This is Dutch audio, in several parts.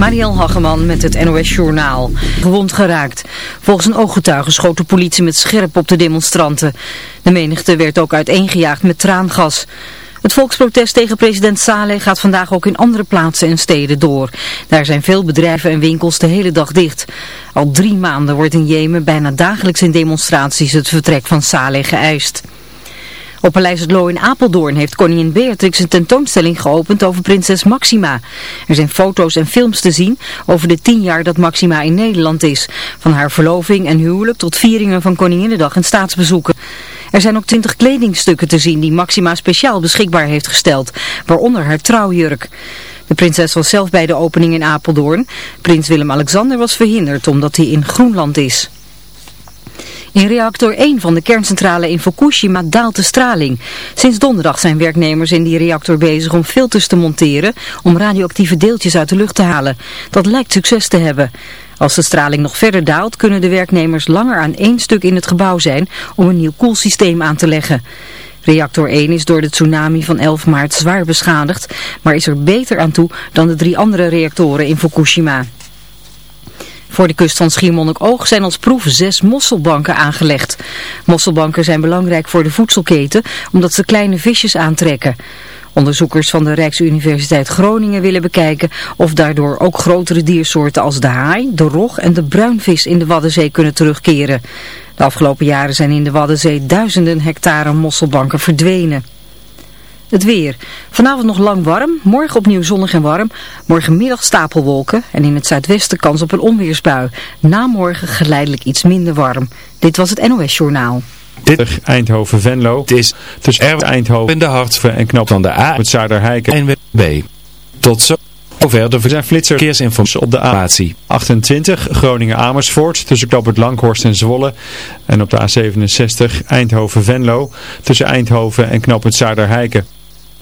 Mariel Hageman met het NOS Journaal. Gewond geraakt. Volgens een ooggetuige schoot de politie met scherp op de demonstranten. De menigte werd ook uiteengejaagd met traangas. Het volksprotest tegen president Saleh gaat vandaag ook in andere plaatsen en steden door. Daar zijn veel bedrijven en winkels de hele dag dicht. Al drie maanden wordt in Jemen bijna dagelijks in demonstraties het vertrek van Saleh geëist. Op Paleis het Loo in Apeldoorn heeft koningin Beatrix een tentoonstelling geopend over prinses Maxima. Er zijn foto's en films te zien over de tien jaar dat Maxima in Nederland is. Van haar verloving en huwelijk tot vieringen van Koninginnedag en staatsbezoeken. Er zijn ook twintig kledingstukken te zien die Maxima speciaal beschikbaar heeft gesteld, waaronder haar trouwjurk. De prinses was zelf bij de opening in Apeldoorn. Prins Willem-Alexander was verhinderd omdat hij in Groenland is. In reactor 1 van de kerncentrale in Fukushima daalt de straling. Sinds donderdag zijn werknemers in die reactor bezig om filters te monteren om radioactieve deeltjes uit de lucht te halen. Dat lijkt succes te hebben. Als de straling nog verder daalt kunnen de werknemers langer aan één stuk in het gebouw zijn om een nieuw koelsysteem aan te leggen. Reactor 1 is door de tsunami van 11 maart zwaar beschadigd, maar is er beter aan toe dan de drie andere reactoren in Fukushima. Voor de kust van Schiermonnikoog zijn als proef zes mosselbanken aangelegd. Mosselbanken zijn belangrijk voor de voedselketen omdat ze kleine visjes aantrekken. Onderzoekers van de Rijksuniversiteit Groningen willen bekijken of daardoor ook grotere diersoorten als de haai, de rog en de bruinvis in de Waddenzee kunnen terugkeren. De afgelopen jaren zijn in de Waddenzee duizenden hectare mosselbanken verdwenen. Het weer. Vanavond nog lang warm, morgen opnieuw zonnig en warm. Morgenmiddag stapelwolken en in het zuidwesten kans op een onweersbui. Na morgen geleidelijk iets minder warm. Dit was het NOS Journaal. Dit Eindhoven-Venlo. Het is tussen R Eindhoven en de Hartve en knop van de A met Zuiderheiken en B. Tot zo. Over de zijn flitser verkeersinformatie op de A 28 Groningen-Amersfoort tussen Knoopert Langhorst en Zwolle. En op de A67 Eindhoven-Venlo tussen Eindhoven en Knoopert Zuiderheiken.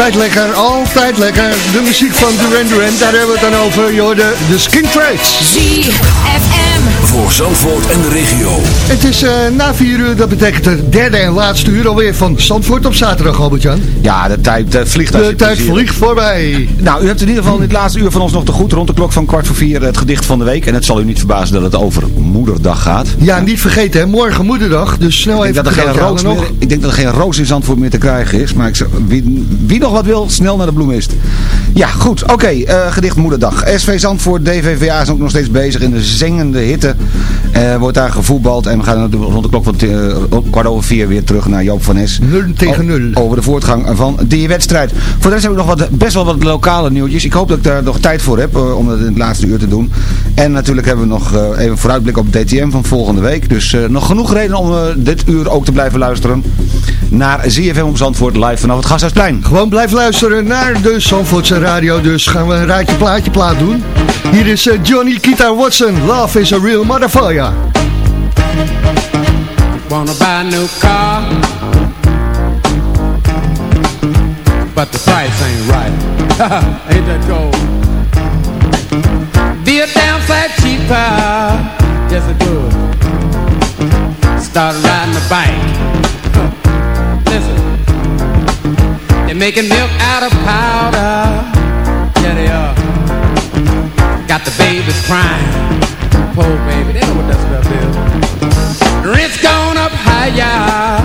Altijd lekker, altijd lekker. De muziek van Duran Duran, daar hebben we het dan over. Joh, de, de Skin Trades. ZFM. Voor Zandvoort en de regio. Het is eh, na vier uur, dat betekent het derde en laatste uur alweer van Zandvoort op zaterdag, Albert-Jan. Ja, de tijd eh, vliegt als De tijd plezier vliegt voorbij. Nou, u hebt in ieder geval in het laatste uur van ons nog te goed. Rond de klok van kwart voor vier het gedicht van de week. En het zal u niet verbazen dat het over Moederdag gaat. Ja, niet vergeten, hè, morgen moederdag, dus snel Ik even denk, dat er geen roos nog. meer, ik denk dat er geen roos in Zandvoort meer te krijgen is. Maar ik zeg, wie, wie nog wat wil, snel naar de bloemist. Ja, goed. Oké, eh, gedicht Moederdag. SV Zandvoort, DVVA is ook nog steeds bezig in de zengende hitte. Eh, wordt daar gevoetbald. En we gaan rond de klok van eh, kwart over vier weer terug naar Joop van Es. 0 tegen 0. Over de voortgang van die wedstrijd. Voor de rest heb ik nog wat, best wel wat lokale nieuwtjes. Ik hoop dat ik daar nog tijd voor heb eh, om dat in het laatste uur te doen. En natuurlijk hebben we nog even vooruitblik op DTM van volgende week. Dus nog genoeg reden om dit uur ook te blijven luisteren naar ZFM op Zandvoort live vanaf het Gasthuisplein. Gewoon blijf luisteren naar de Zandvoortse radio, dus gaan we een raadje plaatje plaat doen. Hier is Johnny Kita Watson, Love is a Real Motherfucker. Wanna buy a new car? But the price ain't right. Ain't that cold? Be a damn sight cheaper. Yes it would Start riding a bike. Listen. They're making milk out of powder. Yeah they are. Got the babies crying Poor baby, they know what that stuff is Rent's gone up higher.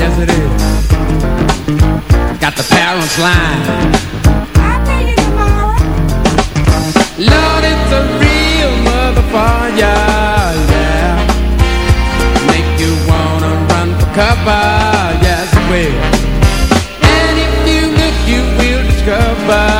Yes, it is. Got the parents lying. I'll pay you tomorrow. Lord, it's a real motherfucker. Yeah. Make you wanna run for cover. Yes, it will. And if you look, you will discover.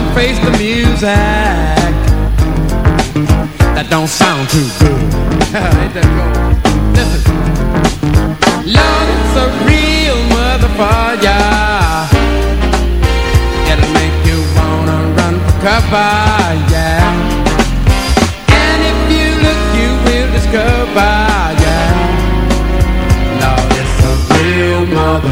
and face the music that don't sound too good. Ain't that cold? Listen, Lord, it's a real motherfucker. It'll make you wanna run for cover, yeah. And if you look, you will discover, yeah. Lord, it's a real motherfucker,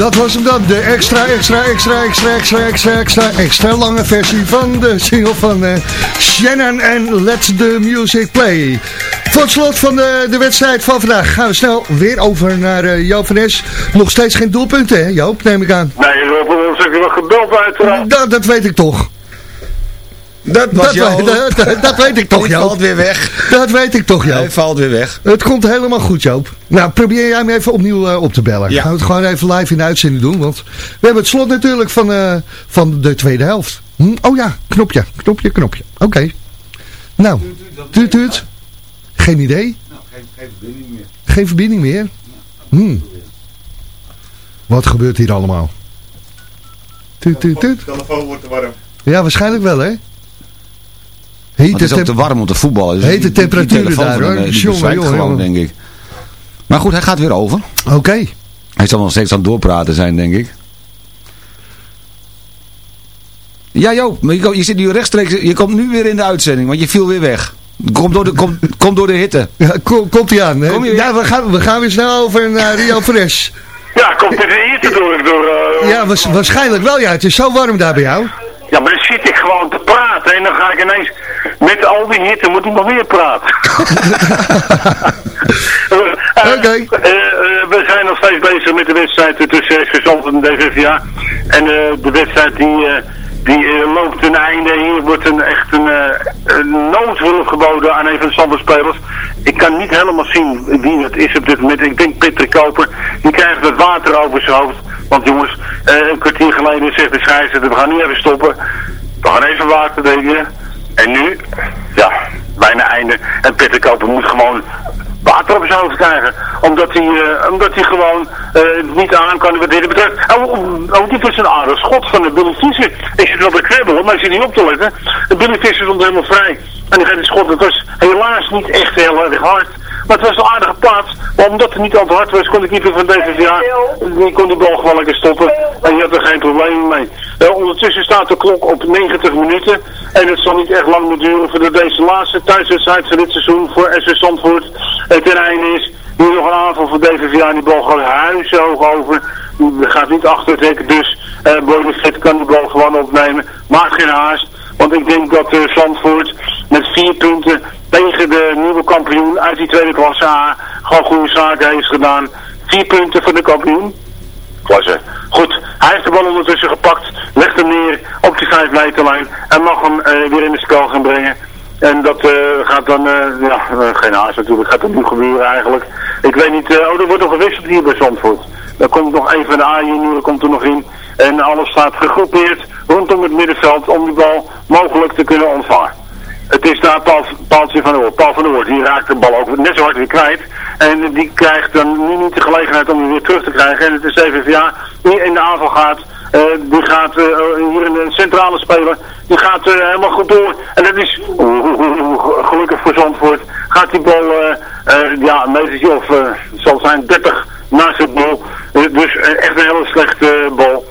Dat was hem dan, de extra, extra, extra, extra, extra, extra, extra, extra lange versie van de single van eh, Shannon en Let the Music Play. Voor het slot van de, de wedstrijd van vandaag gaan we snel weer over naar uh, Joop van Es. Nog steeds geen doelpunten, hè Joop, neem ik aan. Nee, we hebben ons even wel gebeld uiteraard. Dat, dat weet ik toch. Dat was Dat, jou. weet- dat, dat weet ik toch, Hij valt Joop. weer weg. Dat weet ik toch, Joop. Hij valt weer weg. Het komt helemaal goed, Joop. Nou, probeer jij me even opnieuw eh, op te bellen. Ja. Gaan we het gewoon even live in de uitzending doen. Want we hebben het slot natuurlijk van, eh, van de tweede helft. Hm? Oh ja, knopje, knopje, knopje. Oké. Nou, tuut, tuut. Geen idee? Geen verbinding meer. Hm. Wat gebeurt hier allemaal? Tuut, tuut, tuut. De telefoon wordt te warm. Ja, waarschijnlijk wel, hè? Hete het is ook te warm om te voetballen. Dus Hete temperaturen telefoon daar, hoor. eh, die Jongen, jongen, gewoon, denk ik. Maar goed, hij gaat weer over. Oké. Hij zal nog steeds aan het doorpraten zijn, denk ik. Ja, Joop, maar je, je zit nu rechtstreeks, je komt nu weer in de uitzending, want je viel weer weg. Kom door de, kom, kom door de hitte. Ja, kom, komt hij aan. hè? Kom je- ja, we gaan, we gaan weer snel over naar Rio Fresh. Ja, komt er de hitte door. door eh, Ja, waars- waarschijnlijk wel. Ja, het is zo warm daar bij jou. Ja, maar zit praten en dan ga ik ineens met al die hitte moet ik nog weer praten. Eh, Oké. eh, eh, we zijn nog steeds bezig met de wedstrijd tussen SV en DVVA. En eh, de wedstrijd die, eh, die eh, loopt ten einde. Hier wordt een, echt een, eh, een noodhulp geboden aan een van de Zandvoortspelers. Ik kan niet helemaal zien wie het is op dit moment. Ik denk Peter Koper. Die krijgt wat water over zijn hoofd. Want jongens, eh, een kwartier geleden zegt de scheidsrechter, we gaan nu even stoppen. Gaan even water drinken. En nu, ja, bijna einde. En Peter Koper moet gewoon water op zijn hoofd krijgen. Omdat hij, eh, omdat hij gewoon eh, niet aan kan wat dit betreft. Oh, dit is een aardig schot van de Billy Visser. Ik zit wel bij kwebbel, maar ik zit niet op te letten. De Billy Visser stond helemaal vrij. En die gaat het schot, het was helaas niet echt heel erg hard. Maar het was een aardige plaats. Maar omdat het niet al te hard was, kon de keeper van DVVA, die kon die bal gewoon lekker stoppen. En die had er geen probleem mee. Eh, ondertussen staat de klok op 90 minuten. En het zal niet echt lang meer duren voordat deze laatste thuiswedstrijd van dit seizoen voor SV Zandvoort eh, ten einde is. Nu nog een aanval van DVVA en die bal gewoon huishoog over. Er gaat niet achter dus uh, Boy kan die bal gewoon opnemen. Maakt geen haast. Want ik denk dat uh, Zandvoort met vier punten tegen de nieuwe kampioen uit die tweede klasse A gewoon goede zaken heeft gedaan. Vier punten voor de kampioen. Klasse. Goed, hij heeft de bal ondertussen gepakt, legt hem neer op die vijf meterlijn en mag hem uh, weer in het spel gaan brengen. En dat uh, gaat dan, ja, geen haast natuurlijk, gaat dat nu gebeuren eigenlijk. Ik weet niet, oh, er wordt nog gewisseld hier bij Zandvoort. Dan komt nog een van de A-junioren komt er nog in. En alles staat gegroepeerd rondom het middenveld om die bal mogelijk te kunnen ontvangen. Het is daar Paul, Paaltje van de Oort. Paul van de Oort, die raakt de bal ook net zo hard weer kwijt. En die krijgt dan nu niet de gelegenheid om hem weer terug te krijgen. En het is CVVA die in de aanval gaat. Uh, die gaat uh, hier in de centrale speler. Die gaat uh, helemaal goed door. En dat is gelukkig voor Zandvoort. Gaat die bal ja, een metertje of zal zijn 30 naast het bal. dus echt een hele slechte bal.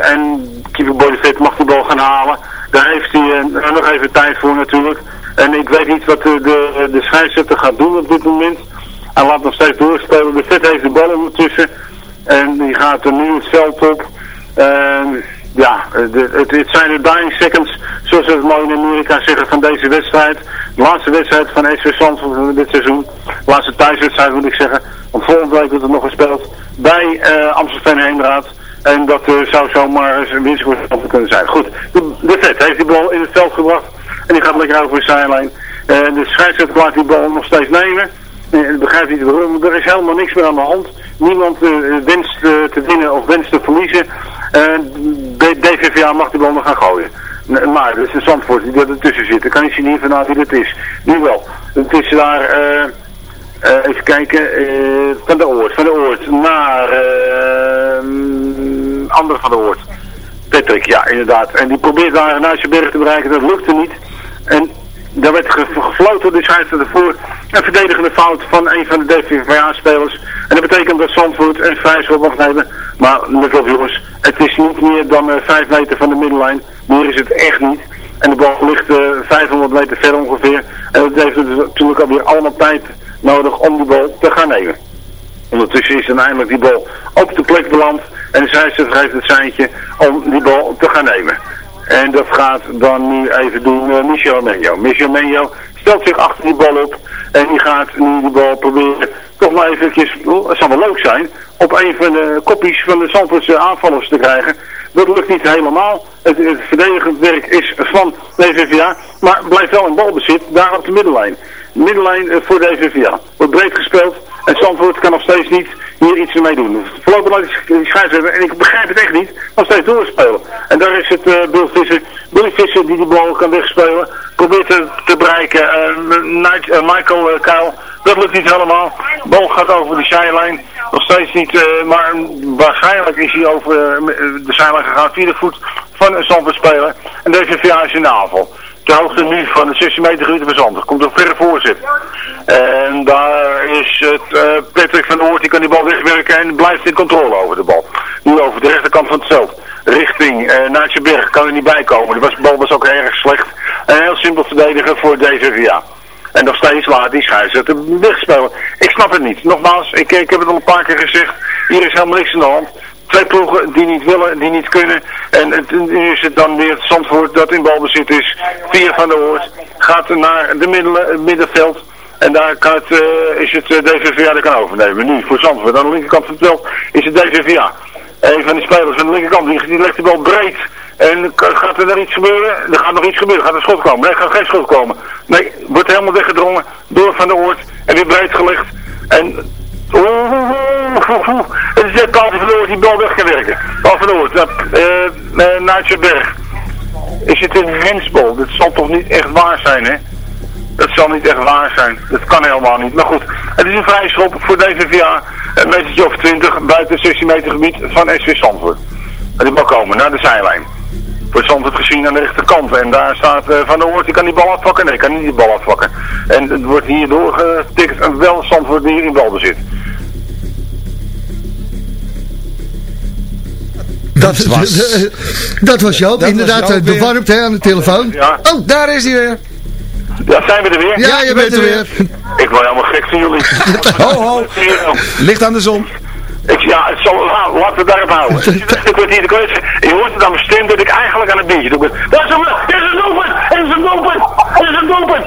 en keeper Bodyfit mag die bal gaan halen. Daar heeft hij nog even tijd voor natuurlijk. En ik weet niet wat de, de, de scheidsrechter gaat doen op dit moment. Hij laat nog steeds doorspelen. De vet heeft de bal ondertussen. En die gaat er nu het veld op. En ja, de, het, het, zijn de dying seconds, zoals ze het mooi in Amerika zeggen, van deze wedstrijd. De laatste wedstrijd van SV Zandvoort van dit seizoen. De laatste thuiswedstrijd moet ik zeggen. Want volgende week wordt er nog gespeeld bij uh, Amsterdam Heenraad. En dat uh, zou zomaar een winst voor kunnen zijn. Goed, de, de vet heeft die bal in het veld gebracht. En die gaat lekker over de zijlijn. De scheidsrechter laat die bal nog steeds nemen. En uh, begrijpt niet. Er is helemaal niks meer aan de hand. Niemand wenst te winnen of wenst te verliezen. de DVVA mag die bal nog gaan gooien. Maar, dus de Zandvoort die er tussen zit. Dan kan ik zien vanuit wie dat is. Nu wel. Het is daar... Uh, even kijken, van de Oort, van de Oort naar uh, andere van de Oort. Patrick, ja inderdaad. En die probeert daar zijn berg te bereiken, dat lukte niet. En daar werd gefloten, dus hij ervoor een verdedigende fout van een van de DVVA-spelers. En dat betekent dat Zandvoort een vrij mag nemen. Maar let op jongens, het is niet meer dan 5 meter van de middenlijn. Meer is het echt niet. En de bal ligt 500 meter ver ongeveer. En dat heeft natuurlijk alweer allemaal tijd nodig om die bal te gaan nemen. Ondertussen is dan eindelijk die bal op de plek beland. En de scheidsrechter heeft het seintje om die bal te gaan nemen. En dat gaat dan nu even doen uh, Michel Menjo. Michel Menjo stelt zich achter die bal op. En die gaat nu die bal proberen toch maar eventjes, oh, het zou wel leuk zijn, op een van de kopjes van de Zandvoortse aanvallers te krijgen. Dat lukt niet helemaal. Het, verdedigend werk is van de VVA, maar blijft wel in balbezit, daar op de middenlijn middenlijn eh, voor de VVA. Wordt breed gespeeld en Zandvoort kan nog steeds niet hier iets mee doen. Voorlopig laat die scheidsrechter, en ik begrijp het echt niet, nog steeds doorspelen. En daar is het uh, Bill Visser, die die bal kan wegspelen, probeert te, te bereiken. Uh, Michael uh, Kuil, dat lukt niet helemaal. Bal gaat over de zijlijn, nog steeds niet, maar waarschijnlijk is hij over de zijlijn gegaan, vierde voet van een Zandvoort speler. En de VVA is in aanval de hoogte nu van de 16 meter gebied verzandig. Komt een verre voorzet. En daar is het Patrick van Oort, die kan die bal wegwerken en blijft in controle over de bal. Nu over de rechterkant van het veld. Richting uh, Naartje Berg, kan er niet bij komen. De bal was ook erg slecht. Een heel simpel verdedigen voor DVVA. En nog steeds laat die scheidsrechter wegspelen. Ik snap het niet. Nogmaals, ik, ik heb het al een paar keer gezegd. Hier is helemaal niks aan de hand twee ploegen die niet willen, die niet kunnen. En het, nu is het dan weer het Zandvoort dat in balbezit is. Vier van de Oort gaat naar de middelen, middenveld. En daar kan het, uh, is het uh, DVVA dat kan overnemen. Nu voor Zandvoort. Aan de linkerkant van het veld is het DVVA. Een van die spelers aan de linkerkant, die, die legt de bal breed. En gaat er dan iets gebeuren? Er gaat nog iets gebeuren. Gaat er schot komen? Nee, gaat geen schot komen. Nee, wordt helemaal weggedrongen door Van de Oort. En weer breed gelegd. En Oeh, oeh, oeh, Het is net Paul van die bal weg kan werken. Paul van Oort, uh, uh, Berg. Is het een hensbal? Dat zal toch niet echt waar zijn, hè? Dat zal niet echt waar zijn. Dat kan helemaal niet. Maar goed, Het is een vrije schop voor DVVA, een metertje of 20 buiten het 16 meter gebied van SV Zandvoort. En die mag komen naar de zijlijn. Voor Zandvoort gezien aan de rechterkant. En daar staat eh, Van der Hoort, die kan die bal afpakken. Nee, kan niet die bal afpakken. En het wordt hier doorgetikt en wel Zandvoort hier in balbezit. Dat was, dat was Joop, Dat was inderdaad, Joop eh, weer. bewarmd hè, aan de telefoon. Ja, Oh, daar is hij weer. Ja zijn we er weer? Ja, je bent er weer. Ik word helemaal gek van jullie. Ho, ho. Licht aan de zon. Ik, ja, het zal, la- laten we het daarop houden. Ik word hier de keuze. Je hoort het aan mijn stem dat ik eigenlijk aan het biertje doe. Dat is een, dat is een doelpunt! Dat is een doelpunt! Dat is een doelpunt!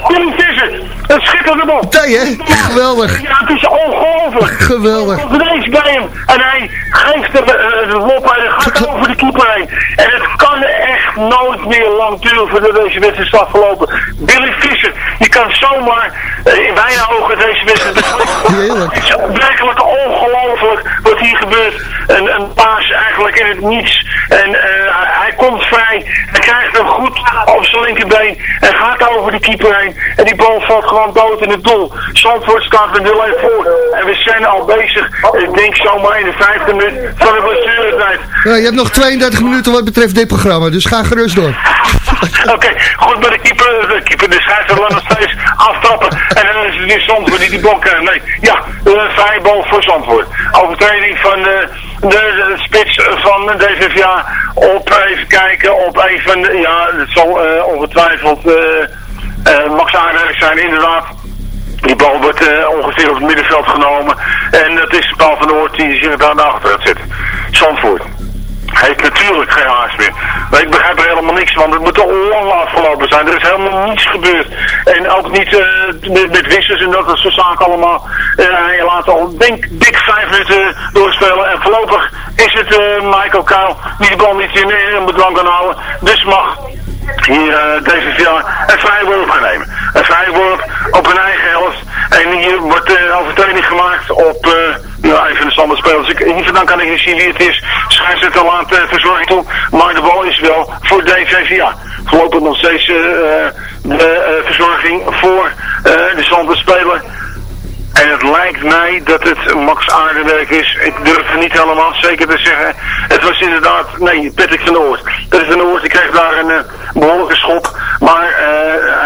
Een schitterende bal! Nee hè, geweldig, Ja, het is ongelooflijk! geweldig. Komt ineens bij hem en hij geeft hem eh, de lop en hij gaat over de keeper heen. En het kan echt nooit meer lang duren voordat deze wedstrijd is afgelopen. Billy Visser, die kan zomaar eh, in mijn ogen deze wedstrijd. Heerlijk. Het is werkelijk ongelooflijk wat hier gebeurt. Een, een paas eigenlijk in het niets. En eh, hij, hij komt vrij. Hij krijgt hem goed op zijn linkerbeen. En gaat over de keeper heen. En die bal valt gewoon dood in het doel. Zandvoort staat er 0-1 voor. En we zijn al bezig, ik denk zomaar in de vijfde minuut van de blessuretijd. Nou, je hebt nog 32 minuten wat betreft dit programma, dus ga gerust door. Oké, goed bij de keeper, de keeper, de scheidsrechter laat nog steeds aftrappen. En dan is het weer Zandvoort die die bal krijgt. Nee, ja, een vrije bal voor Zandvoort. Overtreding van de, de, de spits van de DVVA op, even kijken, op een van de, ja, het zal eh, ongetwijfeld eh, eh, Max Aardig zijn, inderdaad. Die bal wordt eh, ongeveer op het middenveld genomen. En dat is Paul van Oort die zich daar naar achter gaat zitten. Zandvoort. Hij heeft natuurlijk geen haast meer. Maar ik begrijp er helemaal niks van. Het moet al lang afgelopen zijn. Er is helemaal niets gebeurd. En ook niet eh, met, wissers en dat, soort zaken allemaal. Eh, hij laat al denk dik vijf minuten doorspelen. En voorlopig is het eh, Michael Kuil die de bal niet in, in bedwang kan houden. Dus mag hier uh, DVVA een vrije worp gaan nemen. Een vrije op hun eigen helft. En hier wordt uh, overtreding gemaakt op uh, ja, even de standaard spelers. Ik, hier vandaan kan ik niet zien wie het is. Scheidsrechter laat uh, verzorging toe. Maar de bal is wel voor DVVA. Voorlopig nog steeds uh, de verzorging voor de standaard speler. En het lijkt mij dat het Max Aardenwerk is. Ik durf het niet helemaal zeker te zeggen. Het was inderdaad, nee, Patrick van Oort. Patrick van Oort die kreeg daar een behoorlijke schop. Maar uh,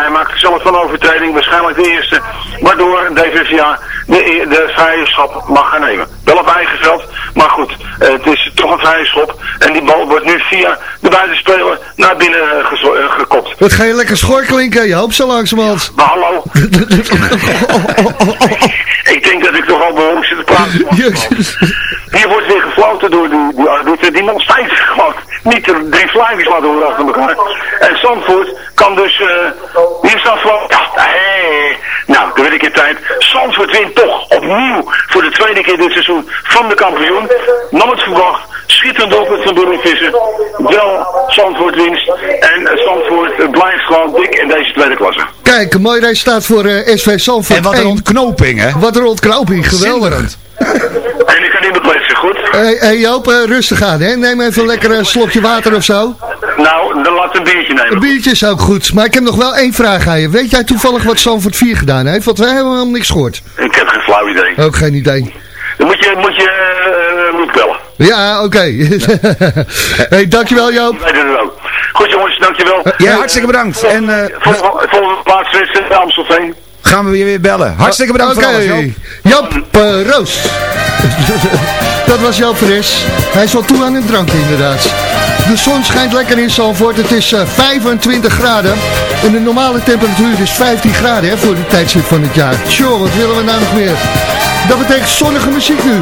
hij maakte zelf van overtreding, waarschijnlijk de eerste. Waardoor DVVA de, de vrije schop mag gaan nemen. Wel op eigen veld, maar goed. Uh, het is toch een vrije schop. En die bal wordt nu via de buitenspeler naar binnen gekopt. Wat ga je lekker schorklinken? Je hoopt zo langzamerhand. Maar hallo. ik denk dat ik toch al behoorlijk zit te praten. Hier wordt weer gefloten door die, die arbiter. Die nog steeds gewoon niet de drie flyers laten horen achter elkaar. En Zandvoort kan dus... Uh, hier staat gewoon... Ja, hey. Nou, dan wil ik in tijd. Zandvoort wint toch opnieuw voor de tweede keer dit seizoen van de kampioen. Nam het verwacht. Schitterend doelpunt van Billy Visser. Wel Zandvoort winst. En Zandvoort blijft gewoon dik in deze tweede klasse. Kijk, een mooi resultaat voor uh, SV Zandvoort. En wat een ontknoping, hè? Wat een ontknoping, geweldig. En ik kan niet bekletsen, goed? Hé hey, Joop, uh, rustig aan, hè? Neem even een lekker uh, slokje water of zo. Dan laat een biertje nemen. Een biertje is ook goed. Maar ik heb nog wel één vraag aan je. Weet jij toevallig wat Zandvoort 4 gedaan heeft? Want wij hebben helemaal niks gehoord. Ik heb geen flauw idee. Ook geen idee. Dan moet je, moet je, uh, moet bellen. Ja, oké. Okay. hey, dankjewel Joop. Weet het ook. Goed jongens, dankjewel. Ja, hartstikke bedankt. En, uh, volgende, plaats is uh, Amstelveen. Gaan we je weer bellen. Hartstikke bedankt okay. voor alles, Joop. Joop uh, Roos. Dat was Joop Fris. Hij is wel toe aan een drankje inderdaad. De zon schijnt lekker in Zalvoort. Het is uh, 25 graden. En de normale temperatuur is 15 graden hè, voor de tijdstip van het jaar. Tjoh, wat willen we nou nog meer? Dat betekent zonnige muziek nu.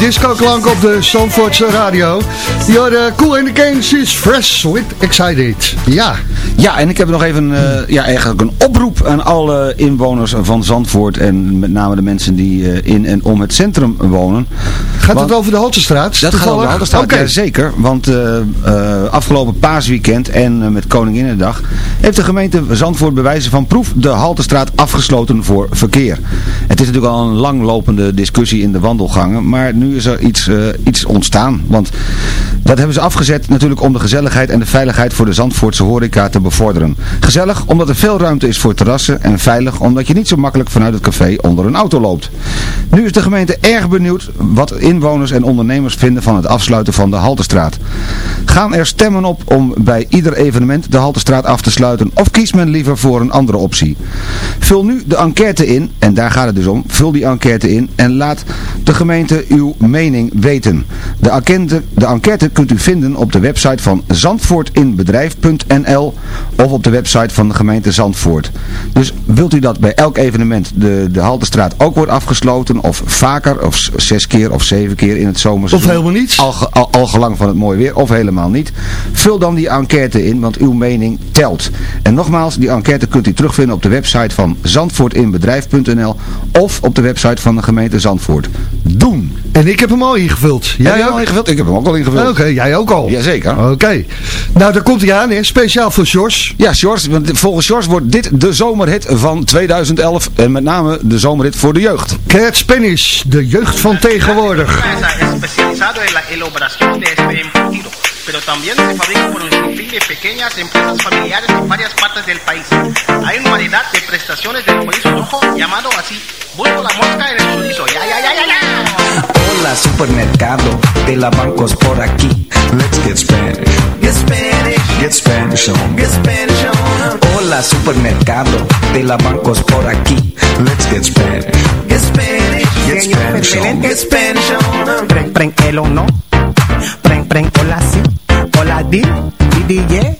Disco-klank op de Zandvoortse radio. Your Cool in the Kings is fresh with excited. Ja. Ja, en ik heb nog even eh, ja, eigenlijk een oproep aan alle inwoners van Zandvoort. En met name de mensen die eh, in en om het centrum wonen. Gaat Want- het over de Haltestraat? Dat gaat over de ja, zeker. Want eh, eh, afgelopen paasweekend en eh, met Koninginnedag heeft de gemeente Zandvoort bij wijze van proef de Halterstraat afgesloten voor verkeer. Het is natuurlijk al een langlopende discussie in de wandelgangen, maar nu is er iets, eh, iets ontstaan. Want dat hebben ze afgezet natuurlijk om de gezelligheid en de veiligheid voor de Zandvoortse horeca te bevorderen. Gezellig omdat er veel ruimte is voor terrassen en veilig omdat je niet zo makkelijk vanuit het café onder een auto loopt. Nu is de gemeente erg benieuwd wat inwoners en ondernemers vinden van het afsluiten van de Haltestraat. Gaan er stemmen op om bij ieder evenement de Haltestraat af te sluiten of kiest men liever voor een andere optie? Vul nu de enquête in, en daar gaat het dus om, vul die enquête in en laat de gemeente uw mening weten. De enquête, de enquête kunt u vinden op de website van zandvoortinbedrijf.nl of op de website van de gemeente Zandvoort. Dus wilt u dat bij elk evenement de, de Haltestraat ook wordt afgesloten of vaker of zes keer of zeven keer in het zomerseizoen? Of helemaal niets? Al, al, al gelang van het mooie weer of helemaal niet. Vul dan die enquête in, want uw mening telt. En nogmaals, die enquête kunt u terugvinden op de website van zandvoortinbedrijf.nl of op de website van de gemeente Zandvoort. Doen! En ik heb hem al ingevuld. Heb Jij je hem ook? al ingevuld? Ik heb hem ook al ingevuld. Oké, jij ook al. Jazeker. Oké. Nou, daar komt hij aan, hè. Speciaal voor Sjors. Ja, Sjors, want volgens Sjors wordt dit de zomerhit van 2011 en met name de zomerhit voor de jeugd. Cat Spanish, de jeugd van tegenwoordig. Pero también se fabrica por un sinfín de pequeñas empresas familiares en varias partes del país. Hay una variedad de prestaciones del chorizo rojo llamado así, bulbo la mosca en el chorizo. ¡Ya, ya, ya, ya, ya! Hola supermercado de la bancos por aquí. Let's get Spanish. Get Spanish, Get Spanish on. get Spanish on. Hola supermercado de la bancos por aquí. Let's get Spanish. Get Spanish, Get Spanish on. get Spanish on. Preng, preng, elo no. Preng, preng, hola si. Hola di, di, di, yeah.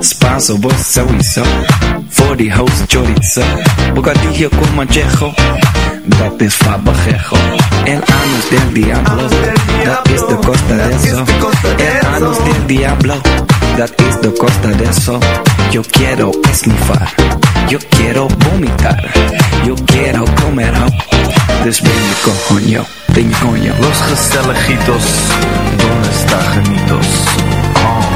Spanso, vos sowieso. Voor die host chorizo. Bocadillo con manchejo. Dat is fabajejo. El anus del diablo. Dat is de costa de eso. El anus del diablo. Dat is de costa de eso. Yo quiero esnifar. Yo quiero vomitar. Yo quiero comer. Dus ben je coño. Los Gestelejitos, ¿dónde está Janitos? Oh,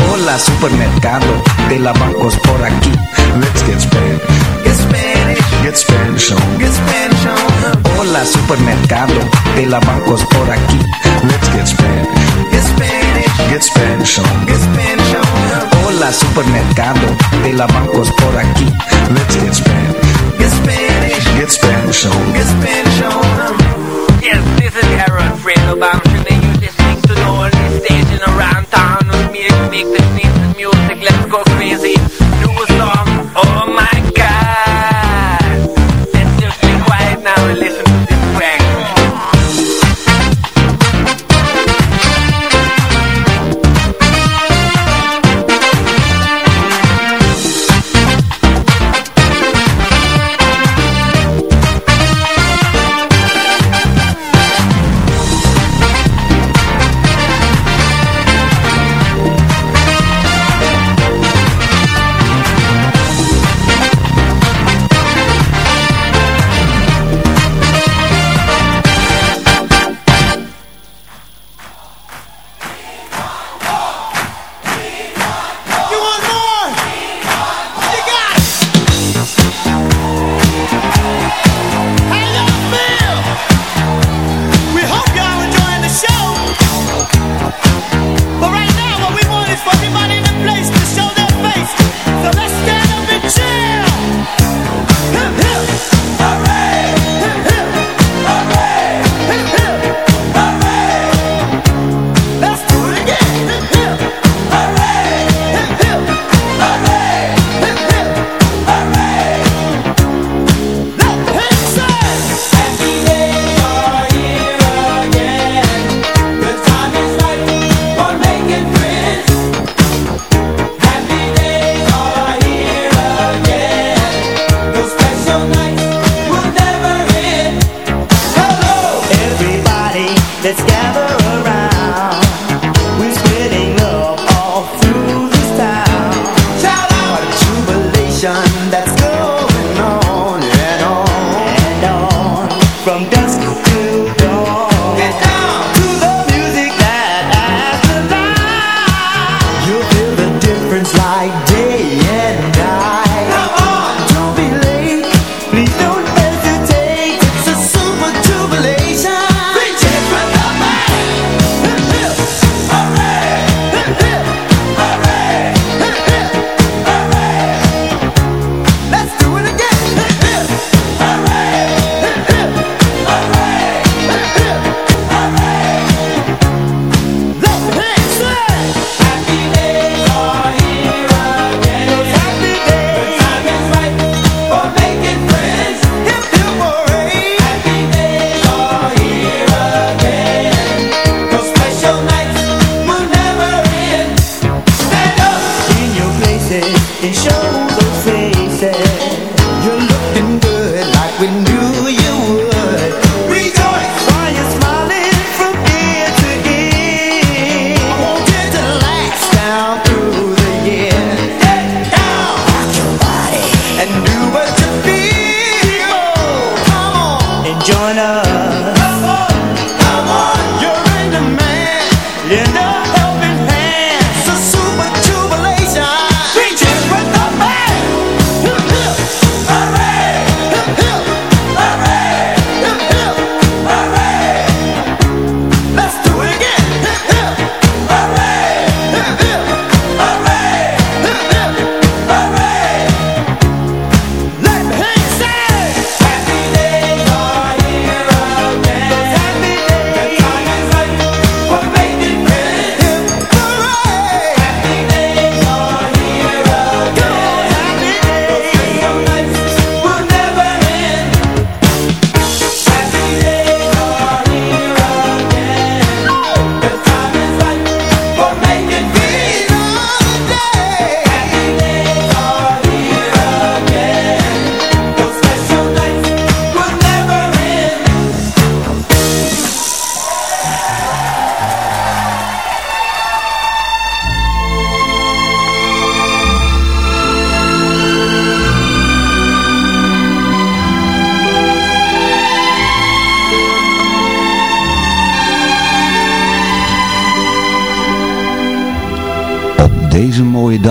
Hola supermercado de la bancos por aquí. Let's get Spanish. Get Spanish, Get Spanish on. get Spanish on. Hola supermercado de la bancos por aquí. Let's get Spanish. Get Spanish, Get Spanish on. get Spanish on. Hola supermercado de la bancos por aquí. Let's get Spanish. Get Spanish, Get Spanish on. get Spanish on. Yes, this is Harold Fredo Bamshin and you're listening to the only station around town with me to make the sneeze music. Let's go crazy.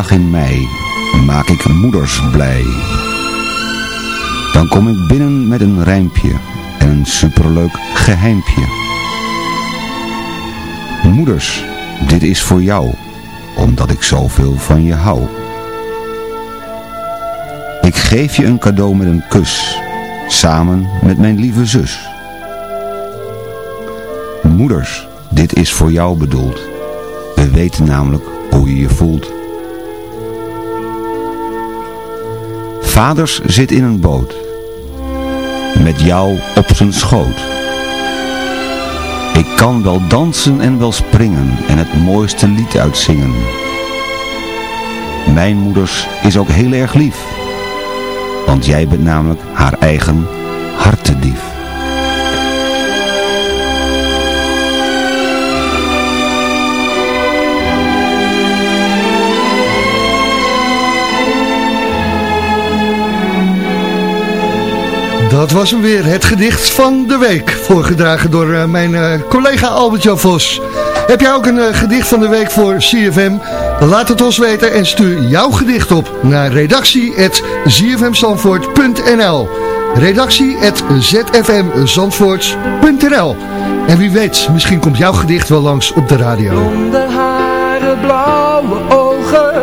Dag in mei maak ik moeders blij. Dan kom ik binnen met een rijmpje en een superleuk geheimpje. Moeders, dit is voor jou, omdat ik zoveel van je hou. Ik geef je een cadeau met een kus, samen met mijn lieve zus. Moeders, dit is voor jou bedoeld. We weten namelijk hoe je je voelt. Vaders zit in een boot. Met jou op zijn schoot. Ik kan wel dansen en wel springen en het mooiste lied uitzingen. Mijn moeders is ook heel erg lief. Want jij bent namelijk haar eigen hartedief. Dat was hem weer, het gedicht van de week. Voorgedragen door eh, mijn eh, collega Albert-Jan Vos. Heb jij ook een eh, gedicht van de week voor CFM? Laat het ons weten en stuur jouw gedicht op naar redactie.zfmzandvoort.nl redactie.zfmzandvoort.nl En wie weet, misschien komt jouw gedicht wel langs op de radio. Blonde haren, blauwe ogen,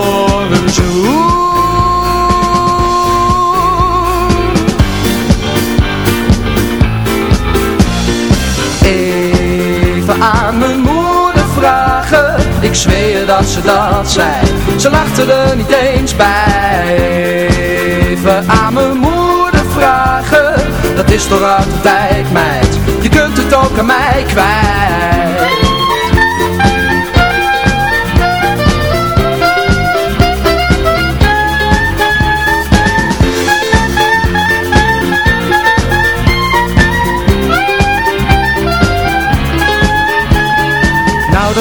Ik zweer dat ze dat zei. Ze lachte er niet eens bij. Even aan mijn moeder vragen Dat is toch uit de tijd. Meid Je kunt het ook aan mij kwijt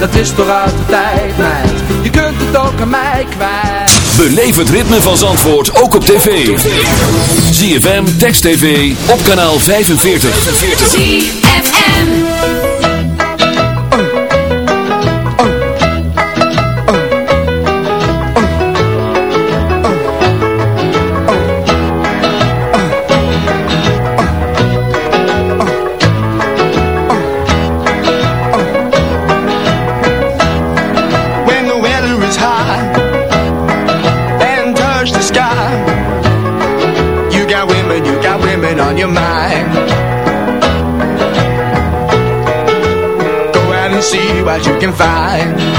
dat is toch uit de tijd. Je kunt het ook aan mij kwijt. Beleef het ritme van Zandvoort ook op tv. ZFM, Text TV, op kanaal 45. 45. Go out and see what you can find.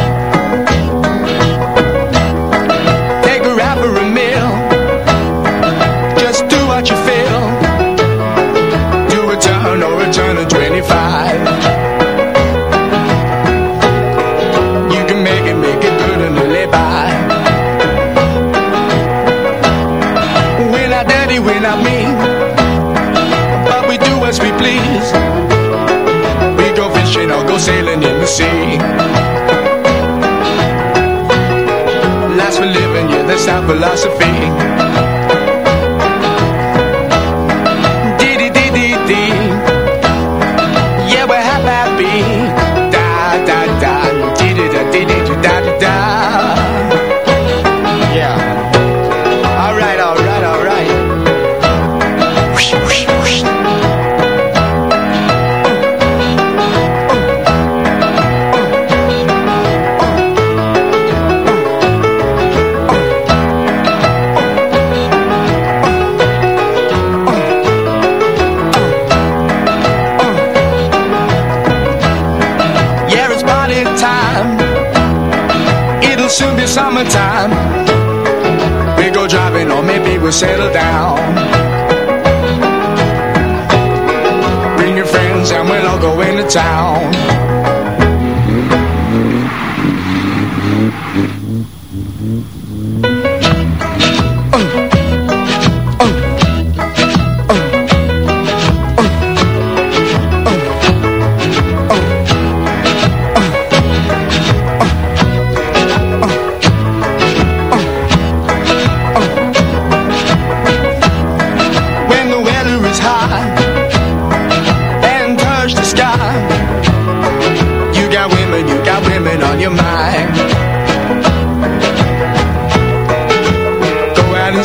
Philosophy.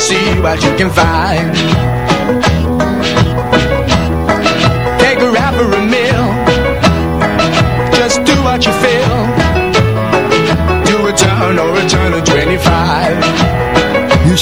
See what you can find.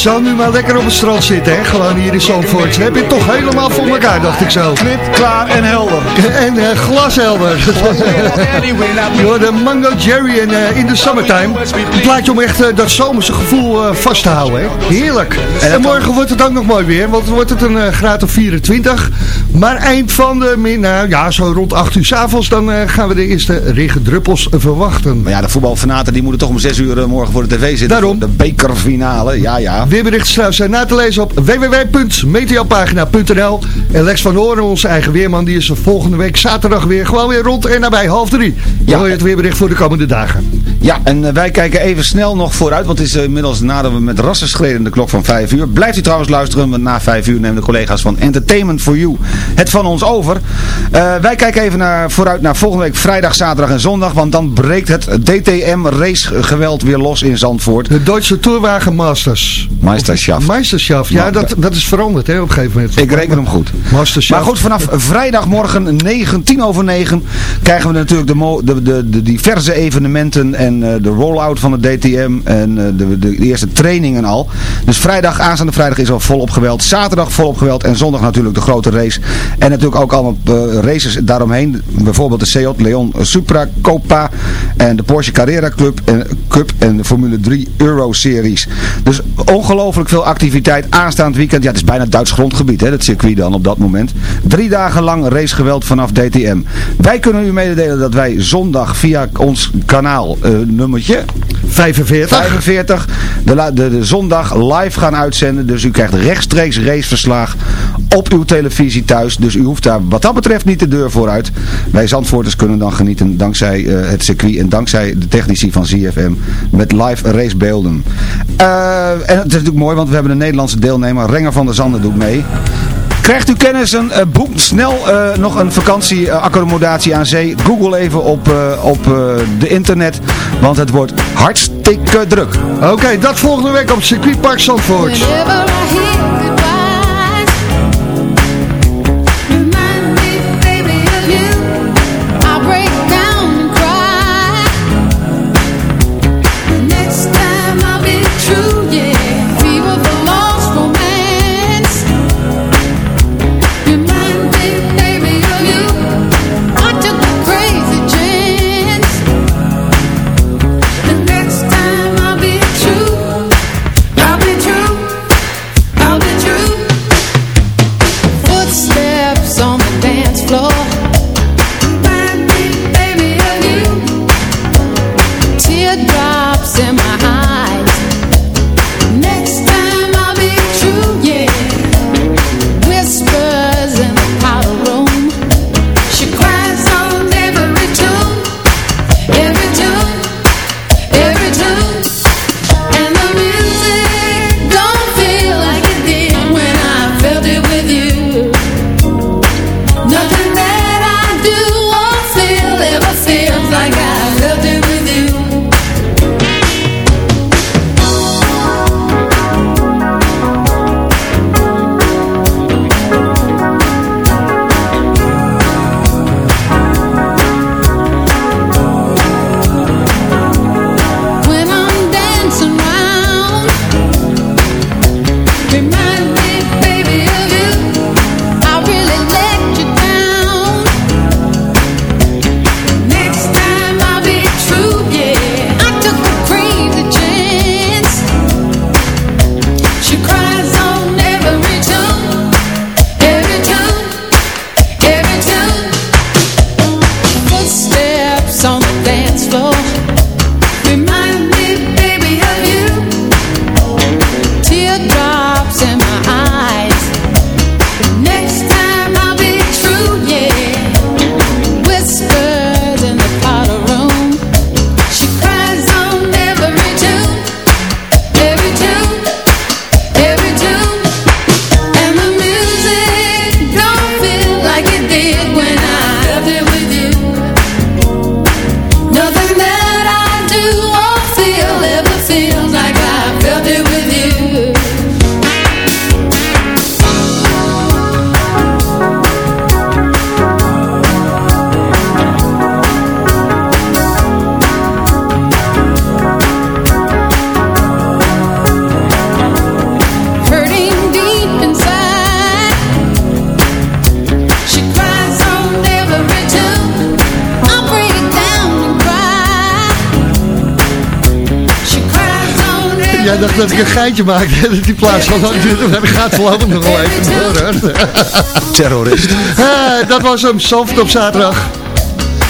Zou nu maar lekker op het strand zitten, hè? Gewoon hier in Zandvoort. Heb je het toch helemaal voor elkaar, dacht ik zo. Knip, klaar en helder. En eh, glashelder. Door de Mango Jerry en eh, in de summertime. Een plaatje om echt eh, dat zomerse gevoel eh, vast te houden, hè? Heerlijk. En, morgen wordt het ook nog mooi weer, want dan wordt het een eh, graad of 24. Maar eind van de, min- nou ja, zo rond 8 uur s avonds, dan eh, gaan we de eerste regendruppels verwachten. Maar ja, de voetbalfanaten die moeten toch om 6 uur eh, morgen voor de tv zitten. Daarom. De bekerfinale, ja ja. Weerberichten zijn na te lezen op www.meteopagina.nl En Lex van Horen, onze eigen weerman, die is volgende week zaterdag weer gewoon weer rond en nabij half drie. Ja. Hoor je het weerbericht voor de komende dagen. Ja, en eh, wij kijken even snel nog vooruit, want het is eh, inmiddels nadat we met rassen schreden de klok van 5 uur. Blijft u trouwens luisteren, want na 5 uur nemen de collega's van Entertainment for You het van ons over. Eh, wij kijken even naar, vooruit naar volgende week vrijdag, zaterdag en zondag, want dan breekt het DTM racegeweld weer los in Zandvoort. De Duitse Tourwagen Masters. Meisterschaft. Meisterschaft, ja, dat, dat is veranderd hè, op een gegeven moment. Ik reken hem goed. Masterschaft. Maar goed, vanaf vrijdagmorgen 9, 10 over 9 krijgen we natuurlijk de, de, de, de diverse evenementen en eh, de roll-out van de DTM en eh, de, de, eerste trainingen al. Dus vrijdag, aanstaande vrijdag is al volop geweld. Zaterdag volop geweld en zondag natuurlijk de grote race. En natuurlijk ook allemaal eh, races daaromheen. Bijvoorbeeld de Seat Leon Supra Copa en de Porsche Carrera Club en, Cup en de Formule 3 Euro Series. Dus ongelooflijk veel activiteit aanstaand weekend. Ja, het is bijna Duits grondgebied, hè, dat circuit dan op dat moment. Drie dagen lang racegeweld vanaf DTM. Wij kunnen u mededelen dat wij zondag via ons kanaal nummertje 45. 45 de, de, de zondag live gaan uitzenden. Dus u krijgt rechtstreeks raceverslag op uw televisie thuis. Dus u hoeft daar wat dat betreft niet de deur vooruit. Wij Zandvoorters kunnen dan genieten dankzij eh, het circuit en dankzij de technici van ZFM met live racebeelden. Eh, en het is natuurlijk mooi, want we hebben een Nederlandse deelnemer. Renger van der Zanden doet mee. Krijgt u kennis, een, eh, boek snel eh, nog een vakantieaccommodatie aan zee. Google even op, eh, op eh, de internet, want het wordt hartstikke druk. Oké, dat volgende week op circuitpark Zandvoort. Geitje maakte. Dat die plaats van lang gaat voorlopig nog wel even door. hoor. Terrorist. Eh, dat was hem. Soft op zaterdag.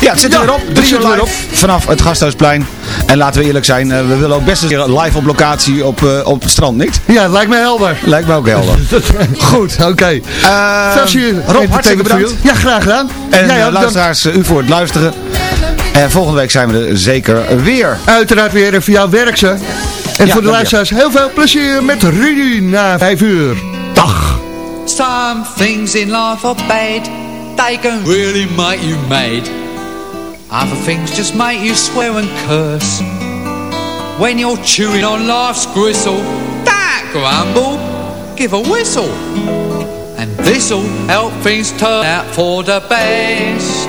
Ja, het zit er Ja, weer op. Drie uur live weer vanaf het Gasthuisplein. En laten we eerlijk zijn, eh, we willen ook best eens een keer live op locatie op, eh, op het strand, niet? Ja, lijkt me helder. Lijkt me ook helder. Goed, oké. Eh, Veel plezier. Rob, hartstikke bedankt. Ja, graag gedaan. En Jij eh, ook, luisteraars, eh, u voor het luisteren. En volgende week zijn we er zeker weer. Uiteraard weer even jouw werk, ze. En voor de luisteraars heel veel plezier met Rudy na 5 uur. Dag. Some things in life are bad. They can really make you mad. Other things just make you swear and curse. When you're chewing on life's gristle, that grumble, give a whistle. And this'll help things turn out for the best.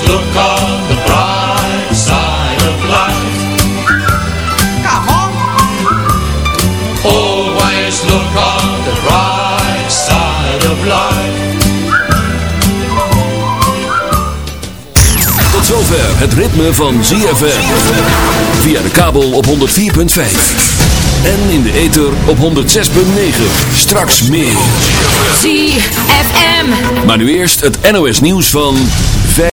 Always look on the bright side of life. Come on. Always look on the bright side of life. Tot zover het ritme van ZFM. Via de kabel op 104.5. En in de ether op 106.9. Straks meer. ZFM. Maar nu eerst het NOS nieuws van...